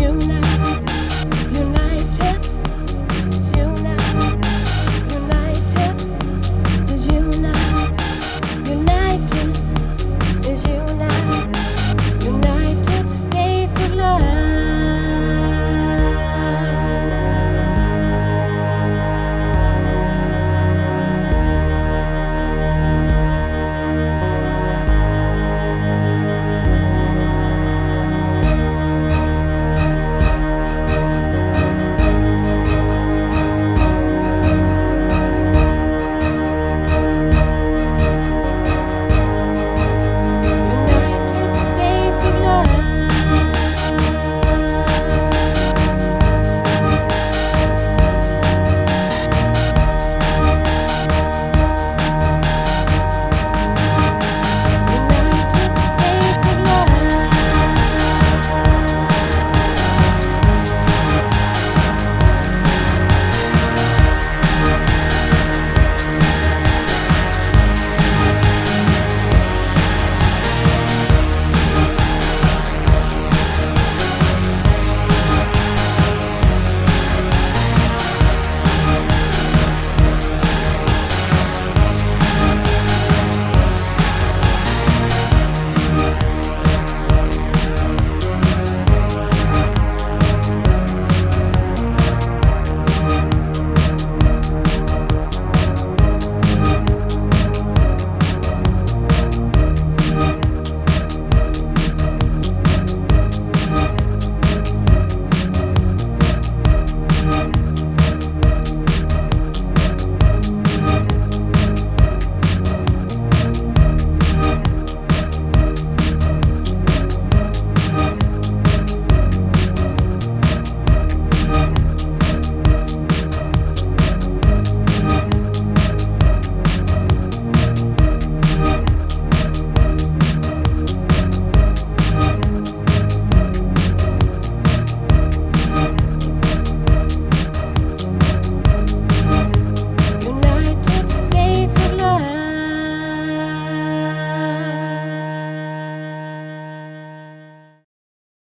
you now.